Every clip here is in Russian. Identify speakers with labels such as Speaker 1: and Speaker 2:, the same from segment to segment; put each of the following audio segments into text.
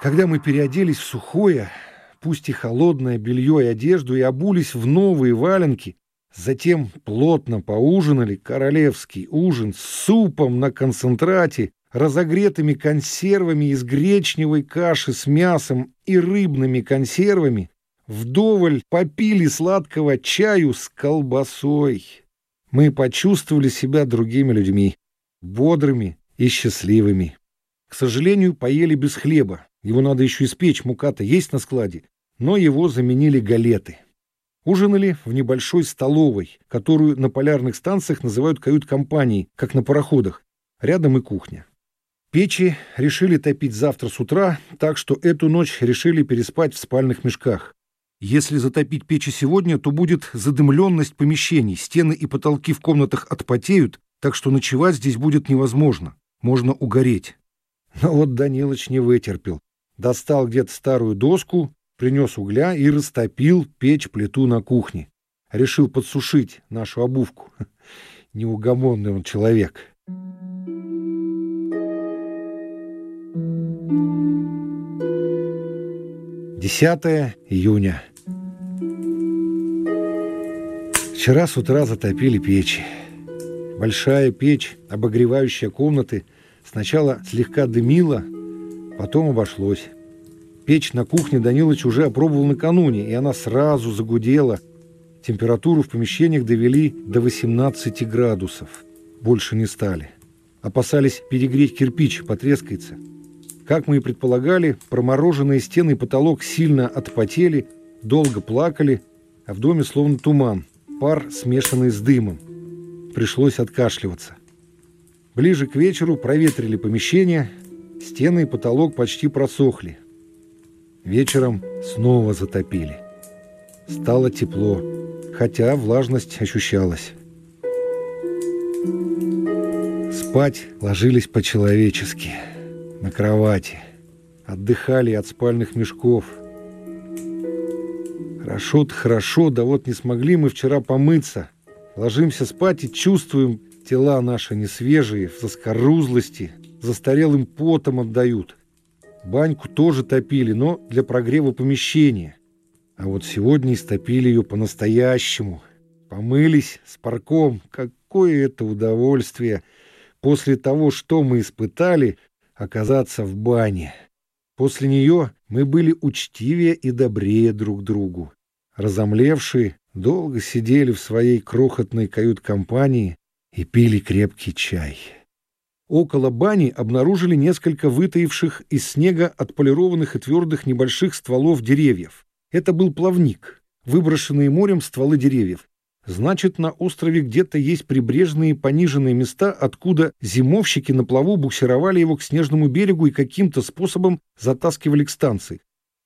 Speaker 1: Когда мы переоделись в сухое, пусть и холодное белье и одежду, и обулись в новые валенки, затем плотно поужинали королевский ужин с супом на концентрате, разогретыми консервами из гречневой каши с мясом и рыбными консервами, вдоволь попили сладкого чаю с колбасой. Мы почувствовали себя другими людьми, бодрыми и счастливыми. К сожалению, поели без хлеба. Его надо еще испечь, мука-то есть на складе. Но его заменили галеты. Ужинали в небольшой столовой, которую на полярных станциях называют кают-компанией, как на пароходах. Рядом и кухня. Печи решили топить завтра с утра, так что эту ночь решили переспать в спальных мешках. Если затопить печи сегодня, то будет задымленность помещений, стены и потолки в комнатах отпотеют, так что ночевать здесь будет невозможно. Можно угореть. Но вот Данилыч не вытерпел. Достал где-то старую доску, принес угля и растопил печь-плиту на кухне. Решил подсушить нашу обувку. Неугомонный он человек. 10 июня. Вчера с утра затопили печи. Большая печь, обогревающая комнаты, сначала слегка дымила, потом обошлось. Печь на кухне Данилыч уже опробовал накануне, и она сразу загудела. Температуру в помещениях довели до 18 градусов. Больше не стали. Опасались перегреть кирпич, потрескается. Как мы и предполагали, промороженные стены и потолок сильно отпотели, долго плакали, а в доме словно туман, пар, смешанный с дымом. Пришлось откашливаться. Ближе к вечеру проветрили помещение, стены и потолок почти просохли. Вечером снова затопили. Стало тепло, хотя влажность ощущалась. Спать ложились по-человечески – на кровати, отдыхали от спальных мешков. Хорошо-то хорошо, да вот не смогли мы вчера помыться. Ложимся спать и чувствуем, тела наши не свежие, в заскорузлости, застарелым потом отдают. Баньку тоже топили, но для прогрева помещения. А вот сегодня истопили ее по-настоящему. Помылись с парком. Какое это удовольствие! После того, что мы испытали, оказаться в бане. После нее мы были учтивее и добрее друг другу. Разомлевшие, долго сидели в своей крохотной кают-компании и пили крепкий чай. Около бани обнаружили несколько вытаивших из снега отполированных и твердых небольших стволов деревьев. Это был плавник, выброшенные морем стволы деревьев. Значит, на острове где-то есть прибрежные пониженные места, откуда зимовщики на плаву буксировали его к снежному берегу и каким-то способом затаскивали к станции.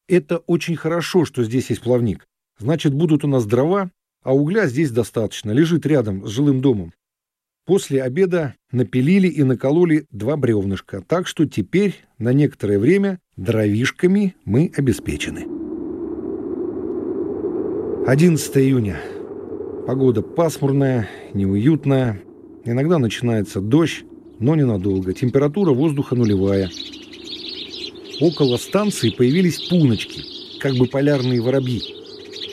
Speaker 1: Это очень хорошо, что здесь есть плавник. Значит, будут у нас дрова, а угля здесь достаточно, лежит рядом с жилым домом. После обеда напилили и накололи два бревнышка, так что теперь на некоторое время дровишками мы обеспечены. 11 июня. Погода пасмурная, неуютная. Иногда начинается дождь, но ненадолго. Температура воздуха нулевая. Около станции появились пуночки, как бы полярные воробьи.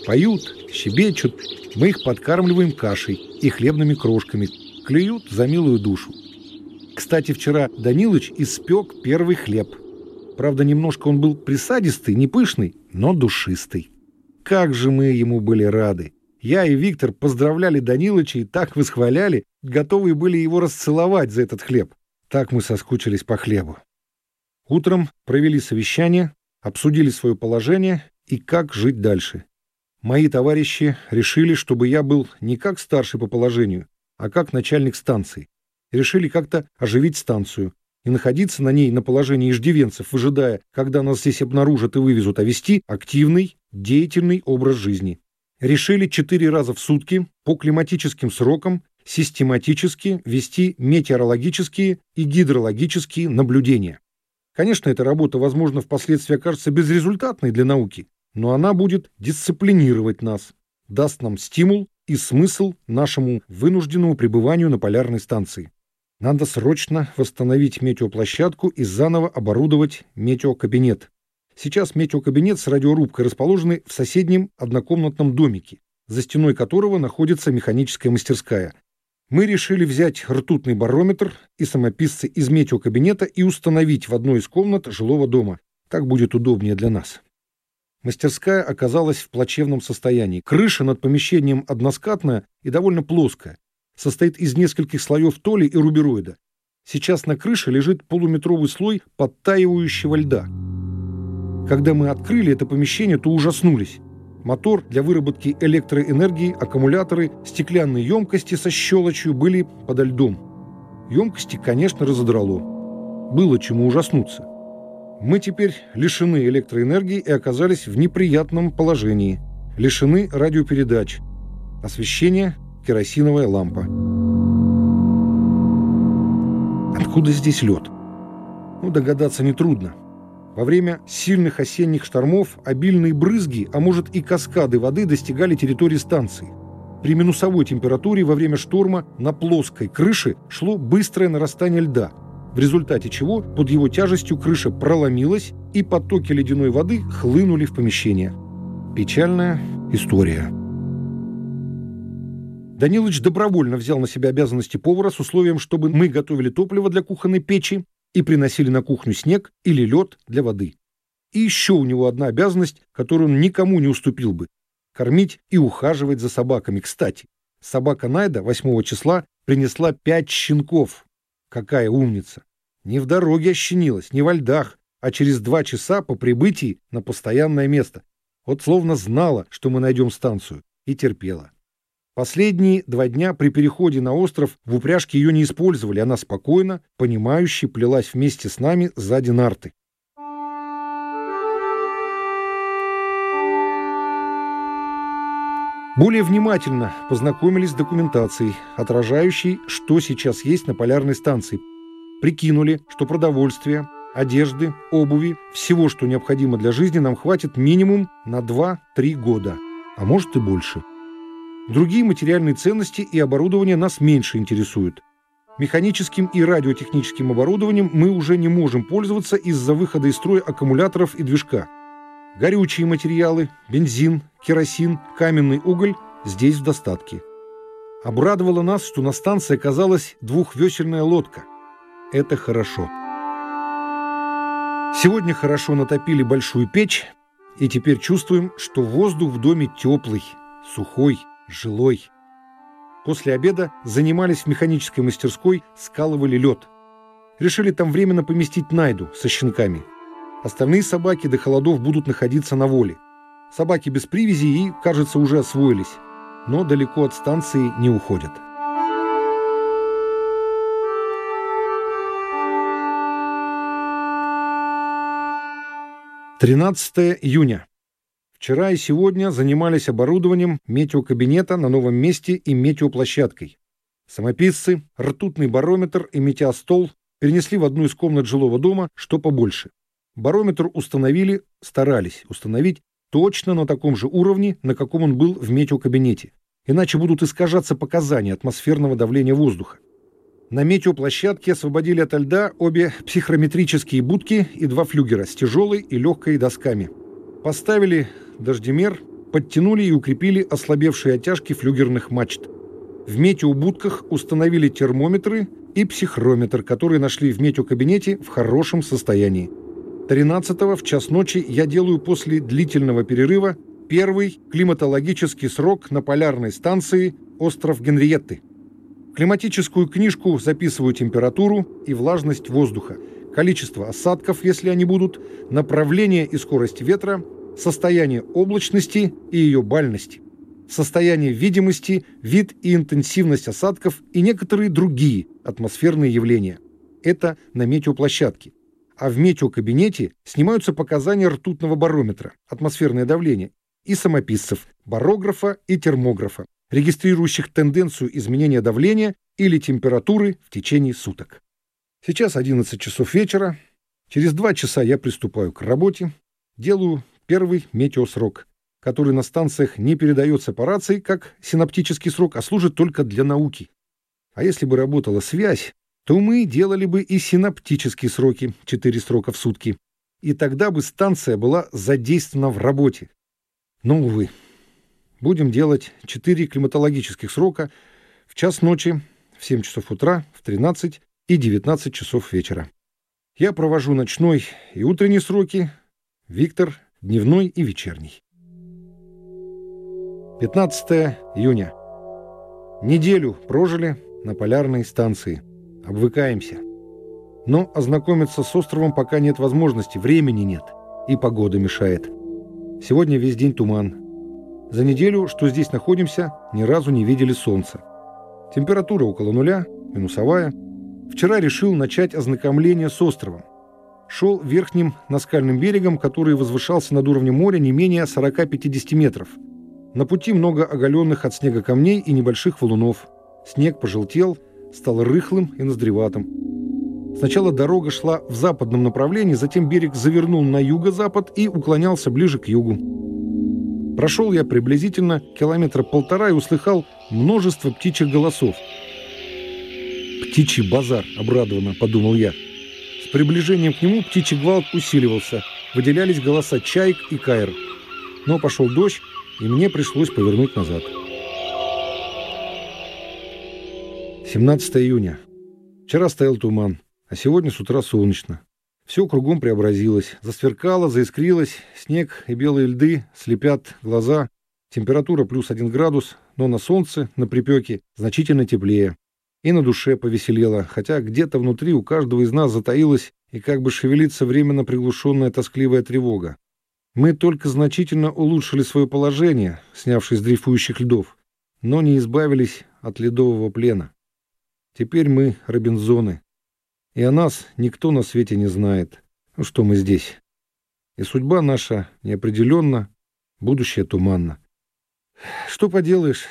Speaker 1: Поют, щебечут, мы их подкармливаем кашей и хлебными крошками, клюют за милую душу. Кстати, вчера Данилыч испек первый хлеб. Правда, немножко он был присадистый, не пышный, но душистый. Как же мы ему были рады! Я и Виктор поздравляли Данилыча и так восхваляли, готовые были его расцеловать за этот хлеб. Так мы соскучились по хлебу. Утром провели совещание, обсудили свое положение и как жить дальше. Мои товарищи решили, чтобы я был не как старший по положению, а как начальник станции. Решили как-то оживить станцию и находиться на ней на положении иждивенцев, выжидая, когда нас здесь обнаружат и вывезут, а вести активный, деятельный образ жизни решили четыре раза в сутки по климатическим срокам систематически вести метеорологические и гидрологические наблюдения. Конечно, эта работа, возможно, впоследствии окажется безрезультатной для науки, но она будет дисциплинировать нас, даст нам стимул и смысл нашему вынужденному пребыванию на полярной станции. Надо срочно восстановить метеоплощадку и заново оборудовать метеокабинет. Сейчас метеокабинет с радиорубкой расположены в соседнем однокомнатном домике, за стеной которого находится механическая мастерская. Мы решили взять ртутный барометр и самописцы из метеокабинета и установить в одной из комнат жилого дома. Так будет удобнее для нас. Мастерская оказалась в плачевном состоянии. Крыша над помещением односкатная и довольно плоская. Состоит из нескольких слоев толи и рубероида. Сейчас на крыше лежит полуметровый слой подтаивающего льда. Когда мы открыли это помещение, то ужаснулись. Мотор для выработки электроэнергии, аккумуляторы, стеклянные емкости со щелочью были подо льдом. Емкости, конечно, разодрало. Было чему ужаснуться. Мы теперь лишены электроэнергии и оказались в неприятном положении. Лишены радиопередач. Освещение – керосиновая лампа. Откуда здесь лед? Ну, догадаться нетрудно. Во время сильных осенних штормов обильные брызги, а может и каскады воды достигали территории станции. При минусовой температуре во время шторма на плоской крыше шло быстрое нарастание льда – в результате чего под его тяжестью крыша проломилась и потоки ледяной воды хлынули в помещение. Печальная история. Данилович добровольно взял на себя обязанности повара с условием, чтобы мы готовили топливо для кухонной печи и приносили на кухню снег или лед для воды. И еще у него одна обязанность, которую он никому не уступил бы – кормить и ухаживать за собаками. Кстати, собака Найда 8 числа принесла пять щенков, Какая умница! Не в дороге ощенилась, не во льдах, а через два часа по прибытии на постоянное место. Вот словно знала, что мы найдем станцию, и терпела. Последние два дня при переходе на остров в упряжке ее не использовали, она спокойно, понимающе плелась вместе с нами сзади нарты. Более внимательно познакомились с документацией, отражающей, что сейчас есть на полярной станции. Прикинули, что продовольствия, одежды, обуви, всего, что необходимо для жизни, нам хватит минимум на 2-3 года, а может и больше. Другие материальные ценности и оборудование нас меньше интересуют. Механическим и радиотехническим оборудованием мы уже не можем пользоваться из-за выхода из строя аккумуляторов и движка – Горючие материалы, бензин, керосин, каменный уголь здесь в достатке. Обрадовало нас, что на станции оказалась двухвесельная лодка. Это хорошо. Сегодня хорошо натопили большую печь, и теперь чувствуем, что воздух в доме теплый, сухой, жилой. После обеда занимались в механической мастерской, скалывали лед. Решили там временно поместить Найду со щенками – Остальные собаки до холодов будут находиться на воле. Собаки без привязи и, кажется, уже освоились, но далеко от станции не уходят. Тринадцатое июня. Вчера и сегодня занимались оборудованием метеокабинета на новом месте и метеоплощадкой. Самописцы, ртутный барометр и метеостол перенесли в одну из комнат жилого дома, что побольше. Барометр установили, старались установить точно на таком же уровне, на каком он был в метеокабинете. Иначе будут искажаться показания атмосферного давления воздуха. На метеоплощадке освободили от льда обе психрометрические будки и два флюгера с тяжелой и легкой досками. Поставили дождемер, подтянули и укрепили ослабевшие оттяжки флюгерных мачт. В метеобудках установили термометры и психрометр, которые нашли в метеокабинете в хорошем состоянии. 13 в час ночи я делаю после длительного перерыва первый климатологический срок на полярной станции «Остров Генриетты». климатическую книжку записываю температуру и влажность воздуха, количество осадков, если они будут, направление и скорость ветра, состояние облачности и ее бальности, состояние видимости, вид и интенсивность осадков и некоторые другие атмосферные явления. Это на метеоплощадке а в метеокабинете снимаются показания ртутного барометра, атмосферное давление, и самописцев, барографа и термографа, регистрирующих тенденцию изменения давления или температуры в течение суток. Сейчас 11 часов вечера. Через два часа я приступаю к работе, делаю первый метеосрок, который на станциях не передается по рации как синаптический срок, а служит только для науки. А если бы работала связь, то мы делали бы и синаптические сроки, 4 срока в сутки. и тогда бы станция была задействована в работе. Но, увы, будем делать 4 климатологических срока в час ночи, в 7 часов утра, в 13 и 19 часов вечера. Я провожу ночной и утренние сроки, Виктор – дневной и вечерний. 15 июня. Неделю прожили на полярной станции. Обвыкаемся. Но ознакомиться с островом пока нет возможности, времени нет. И погода мешает. Сегодня весь день туман. За неделю, что здесь находимся, ни разу не видели солнца. Температура около нуля, минусовая. Вчера решил начать ознакомление с островом. Шел верхним наскальным берегом, который возвышался над уровнем моря не менее 40-50 метров – на пути много оголенных от снега камней и небольших валунов. Снег пожелтел, стал рыхлым и ноздреватым. Сначала дорога шла в западном направлении, затем берег завернул на юго-запад и уклонялся ближе к югу. Прошел я приблизительно километра полтора и услыхал множество птичьих голосов. «Птичий базар», — обрадованно подумал я. С приближением к нему птичий гвалт усиливался. Выделялись голоса чаек и кайр. Но пошел дождь, и мне пришлось повернуть назад. 17 июня. Вчера стоял туман, а сегодня с утра солнечно. Все кругом преобразилось. Засверкало, заискрилось, снег и белые льды слепят глаза. Температура плюс один градус, но на солнце, на припеке, значительно теплее. И на душе повеселело, хотя где-то внутри у каждого из нас затаилась и как бы шевелится временно приглушенная тоскливая тревога. Мы только значительно улучшили свое положение, снявшись с дрейфующих льдов, но не избавились от ледового плена. Теперь мы Робинзоны, и о нас никто на свете не знает, что мы здесь. И судьба наша неопределенна, будущее туманно. Что поделаешь,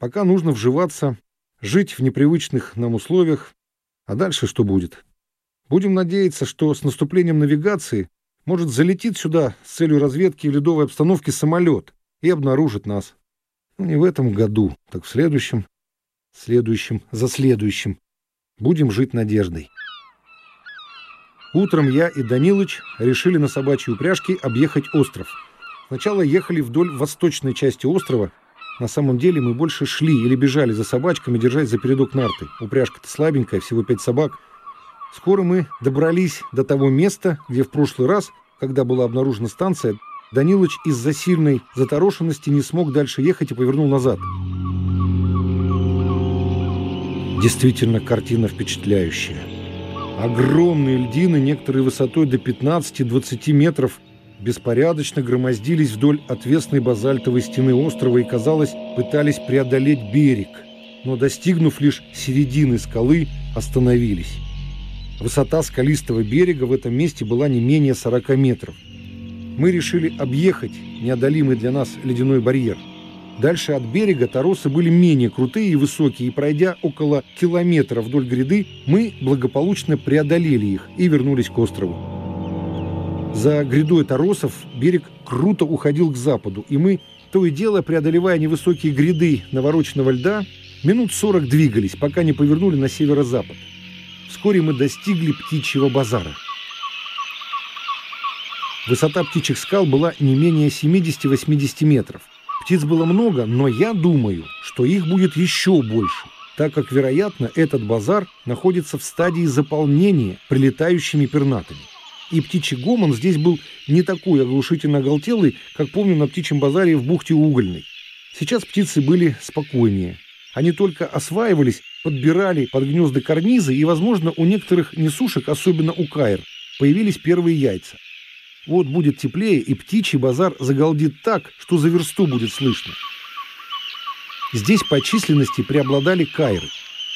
Speaker 1: пока нужно вживаться, жить в непривычных нам условиях, а дальше что будет? Будем надеяться, что с наступлением навигации может, залетит сюда с целью разведки ледовой обстановки самолет и обнаружит нас. Ну, не в этом году, так в следующем, следующем, за следующим. Будем жить надеждой. Утром я и Данилыч решили на собачьей упряжке объехать остров. Сначала ехали вдоль восточной части острова. На самом деле мы больше шли или бежали за собачками, держась за передок нарты. Упряжка-то слабенькая, всего пять собак – Скоро мы добрались до того места, где в прошлый раз, когда была обнаружена станция, Данилыч из-за сильной заторошенности не смог дальше ехать и повернул назад. Действительно, картина впечатляющая. Огромные льдины, некоторые высотой до 15-20 метров, беспорядочно громоздились вдоль отвесной базальтовой стены острова и, казалось, пытались преодолеть берег, но, достигнув лишь середины скалы, остановились. Высота скалистого берега в этом месте была не менее 40 метров. Мы решили объехать неодолимый для нас ледяной барьер. Дальше от берега торосы были менее крутые и высокие, и пройдя около километра вдоль гряды, мы благополучно преодолели их и вернулись к острову. За грядой торосов берег круто уходил к западу, и мы, то и дело преодолевая невысокие гряды навороченного льда, минут 40 двигались, пока не повернули на северо-запад. Вскоре мы достигли птичьего базара. Высота птичьих скал была не менее 70-80 метров. Птиц было много, но я думаю, что их будет еще больше, так как, вероятно, этот базар находится в стадии заполнения прилетающими пернатами. И птичий гомон здесь был не такой оглушительно оголтелый, как помню на птичьем базаре в бухте Угольной. Сейчас птицы были спокойнее. Они только осваивались подбирали под гнезда карнизы, и, возможно, у некоторых несушек, особенно у каир, появились первые яйца. Вот будет теплее, и птичий базар загалдит так, что за версту будет слышно. Здесь по численности преобладали кайры.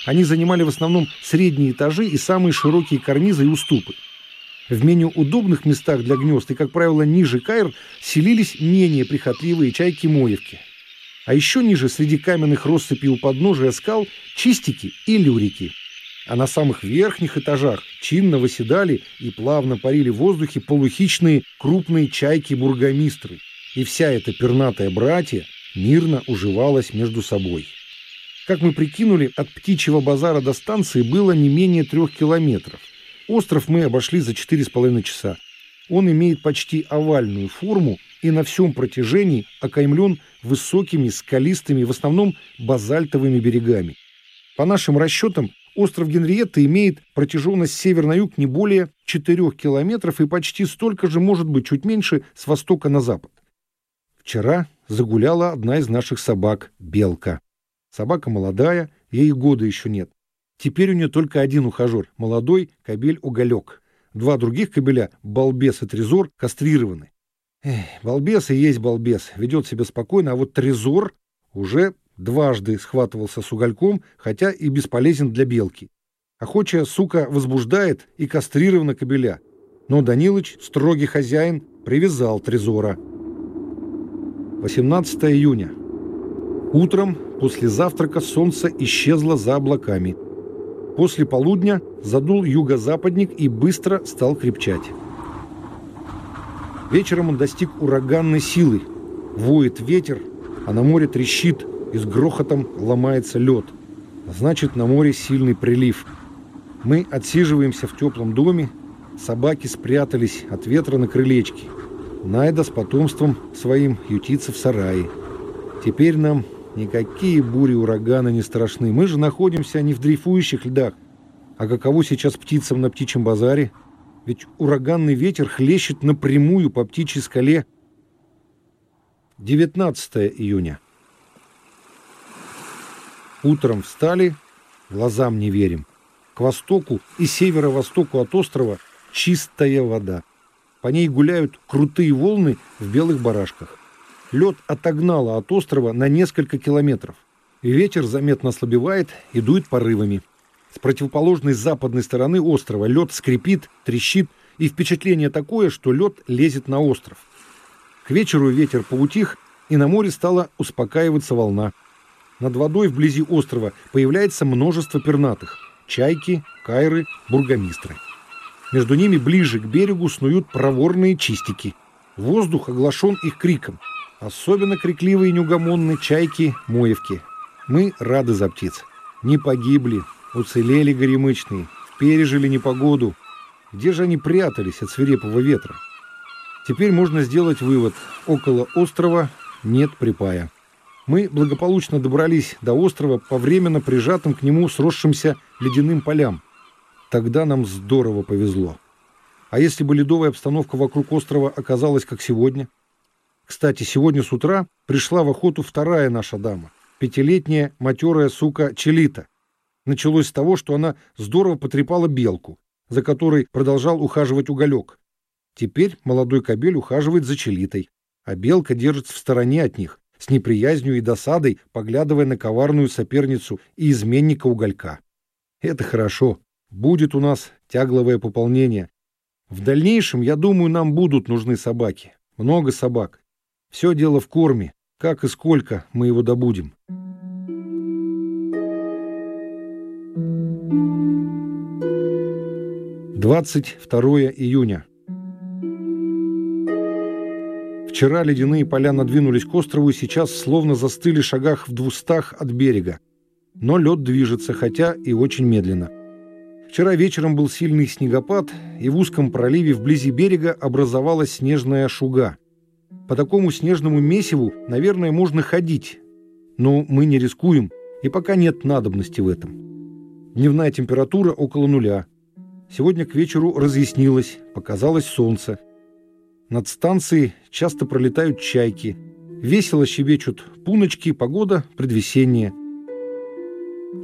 Speaker 1: Они занимали в основном средние этажи и самые широкие карнизы и уступы. В менее удобных местах для гнезд и, как правило, ниже кайр селились менее прихотливые чайки-моевки. А еще ниже, среди каменных россыпей у подножия скал, чистики и люрики. А на самых верхних этажах чинно выседали и плавно парили в воздухе полухищные крупные чайки-бургомистры. И вся эта пернатая братья мирно уживалась между собой. Как мы прикинули, от птичьего базара до станции было не менее трех километров. Остров мы обошли за четыре с половиной часа. Он имеет почти овальную форму и на всем протяжении окаймлен высокими скалистыми, в основном базальтовыми берегами. По нашим расчетам, остров Генриетта имеет протяженность север на юг не более 4 километров и почти столько же, может быть, чуть меньше, с востока на запад. Вчера загуляла одна из наших собак – Белка. Собака молодая, ей года еще нет. Теперь у нее только один ухажер – молодой кобель Уголек. Два других кобеля – Балбес и Трезор – кастрированы. Эх, балбес и есть балбес, ведет себя спокойно, а вот Трезор уже дважды схватывался с угольком, хотя и бесполезен для белки. Охочая сука возбуждает и кастрирована кобеля. Но Данилыч, строгий хозяин, привязал Трезора. 18 июня. Утром после завтрака солнце исчезло за облаками. После полудня задул юго-западник и быстро стал крепчать. Вечером он достиг ураганной силы. Воет ветер, а на море трещит и с грохотом ломается лед. Значит, на море сильный прилив. Мы отсиживаемся в теплом доме, собаки спрятались от ветра на крылечке. Найда с потомством своим ютится в сарае. Теперь нам никакие бури ураганы не страшны. Мы же находимся не в дрейфующих льдах. А каково сейчас птицам на птичьем базаре – ведь ураганный ветер хлещет напрямую по птичьей скале. 19 июня. Утром встали, глазам не верим. К востоку и северо-востоку от острова чистая вода. По ней гуляют крутые волны в белых барашках. Лед отогнало от острова на несколько километров. Ветер заметно ослабевает и дует порывами. С противоположной западной стороны острова лед скрипит, трещит, и впечатление такое, что лед лезет на остров. К вечеру ветер поутих, и на море стала успокаиваться волна. Над водой вблизи острова появляется множество пернатых – чайки, кайры, бургомистры. Между ними ближе к берегу снуют проворные чистики. Воздух оглашен их криком. Особенно крикливые неугомонные чайки-моевки. Мы рады за птиц. Не погибли, Уцелели горемычные, пережили непогоду. Где же они прятались от свирепого ветра? Теперь можно сделать вывод. Около острова нет припая. Мы благополучно добрались до острова по временно прижатым к нему сросшимся ледяным полям. Тогда нам здорово повезло. А если бы ледовая обстановка вокруг острова оказалась как сегодня? Кстати, сегодня с утра пришла в охоту вторая наша дама, пятилетняя матерая сука Челита – началось с того, что она здорово потрепала белку, за которой продолжал ухаживать уголек. Теперь молодой кобель ухаживает за челитой, а белка держится в стороне от них, с неприязнью и досадой, поглядывая на коварную соперницу и изменника уголька. Это хорошо. Будет у нас тягловое пополнение. В дальнейшем, я думаю, нам будут нужны собаки. Много собак. Все дело в корме. Как и сколько мы его добудем. 22 июня. Вчера ледяные поля надвинулись к острову и сейчас словно застыли шагах в двустах от берега. Но лед движется, хотя и очень медленно. Вчера вечером был сильный снегопад, и в узком проливе вблизи берега образовалась снежная шуга. По такому снежному месиву, наверное, можно ходить, но мы не рискуем, и пока нет надобности в этом. Дневная температура около нуля – Сегодня к вечеру разъяснилось, показалось солнце. Над станцией часто пролетают чайки. Весело щебечут пуночки, погода предвесенняя.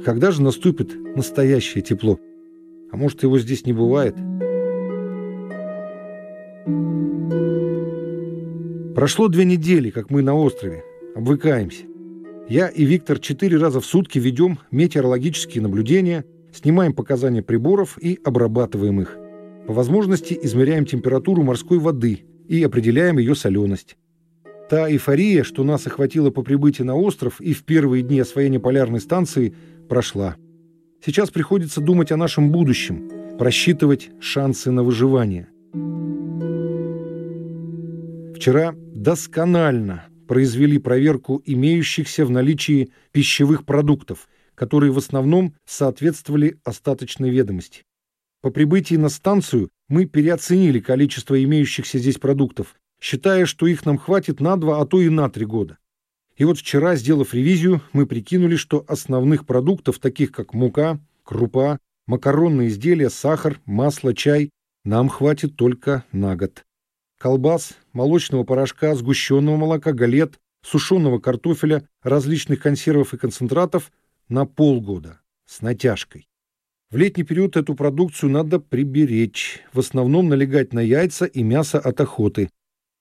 Speaker 1: Когда же наступит настоящее тепло? А может, его здесь не бывает? Прошло две недели, как мы на острове. Обвыкаемся. Я и Виктор четыре раза в сутки ведем метеорологические наблюдения – Снимаем показания приборов и обрабатываем их. По возможности измеряем температуру морской воды и определяем ее соленость. Та эйфория, что нас охватила по прибытии на остров и в первые дни освоения полярной станции, прошла. Сейчас приходится думать о нашем будущем, просчитывать шансы на выживание. Вчера досконально произвели проверку имеющихся в наличии пищевых продуктов – которые в основном соответствовали остаточной ведомости. По прибытии на станцию мы переоценили количество имеющихся здесь продуктов, считая, что их нам хватит на два, а то и на три года. И вот вчера, сделав ревизию, мы прикинули, что основных продуктов, таких как мука, крупа, макаронные изделия, сахар, масло, чай, нам хватит только на год. Колбас, молочного порошка, сгущенного молока, галет, сушеного картофеля, различных консервов и концентратов на полгода с натяжкой. В летний период эту продукцию надо приберечь, в основном налегать на яйца и мясо от охоты.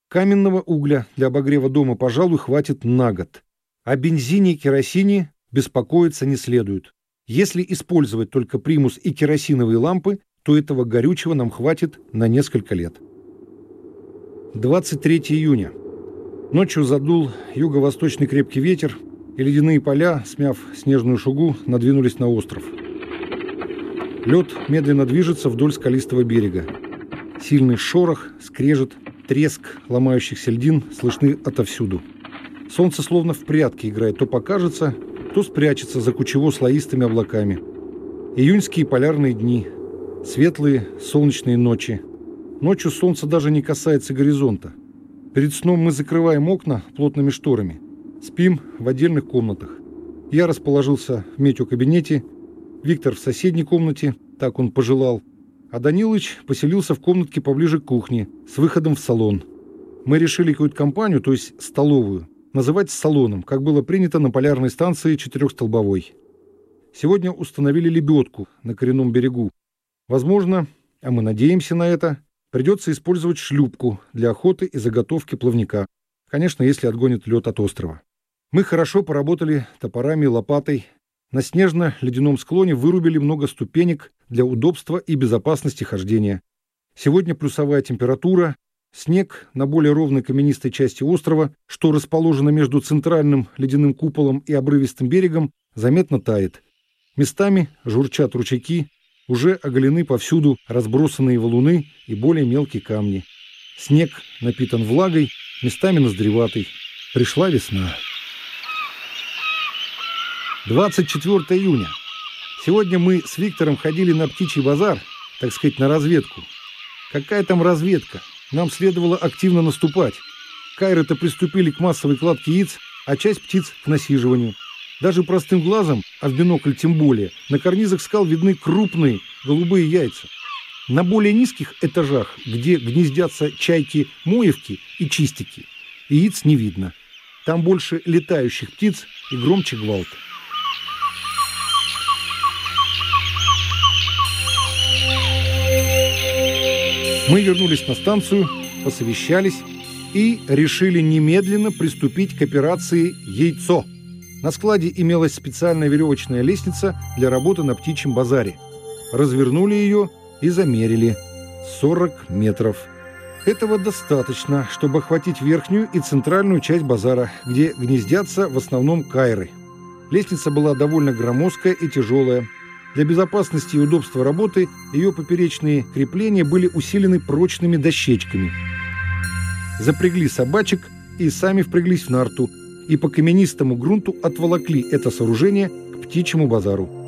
Speaker 1: Каменного угля для обогрева дома, пожалуй, хватит на год. О бензине и керосине беспокоиться не следует. Если использовать только примус и керосиновые лампы, то этого горючего нам хватит на несколько лет. 23 июня. Ночью задул юго-восточный крепкий ветер, и ледяные поля, смяв снежную шугу, надвинулись на остров. Лед медленно движется вдоль скалистого берега. Сильный шорох, скрежет, треск ломающихся льдин слышны отовсюду. Солнце словно в прятки играет, то покажется, то спрячется за кучево-слоистыми облаками. Июньские полярные дни, светлые солнечные ночи. Ночью солнце даже не касается горизонта. Перед сном мы закрываем окна плотными шторами. Спим в отдельных комнатах. Я расположился в Метю кабинете, Виктор в соседней комнате, так он пожелал, а Данилыч поселился в комнатке поближе к кухне, с выходом в салон. Мы решили какую-то компанию, то есть столовую, называть салоном, как было принято на полярной станции четырехстолбовой. Сегодня установили лебедку на коренном берегу. Возможно, а мы надеемся на это, придется использовать шлюпку для охоты и заготовки плавника. Конечно, если отгонит лед от острова. Мы хорошо поработали топорами и лопатой. На снежно-ледяном склоне вырубили много ступенек для удобства и безопасности хождения. Сегодня плюсовая температура, снег на более ровной каменистой части острова, что расположено между центральным ледяным куполом и обрывистым берегом, заметно тает. Местами журчат ручейки, уже оголены повсюду разбросанные валуны и более мелкие камни. Снег напитан влагой, местами ноздреватый. Пришла весна. 24 июня. Сегодня мы с Виктором ходили на птичий базар, так сказать, на разведку. Какая там разведка? Нам следовало активно наступать. Кайры-то приступили к массовой кладке яиц, а часть птиц к насиживанию. Даже простым глазом, а в бинокль тем более, на карнизах скал видны крупные голубые яйца. На более низких этажах, где гнездятся чайки-моевки и чистики, яиц не видно. Там больше летающих птиц и громче гвалт. Мы вернулись на станцию, посовещались и решили немедленно приступить к операции «Яйцо». На складе имелась специальная веревочная лестница для работы на птичьем базаре. Развернули ее и замерили. 40 метров. Этого достаточно, чтобы охватить верхнюю и центральную часть базара, где гнездятся в основном кайры. Лестница была довольно громоздкая и тяжелая. Для безопасности и удобства работы ее поперечные крепления были усилены прочными дощечками. Запрягли собачек и сами впряглись в нарту – и по каменистому грунту отволокли это сооружение к птичьему базару.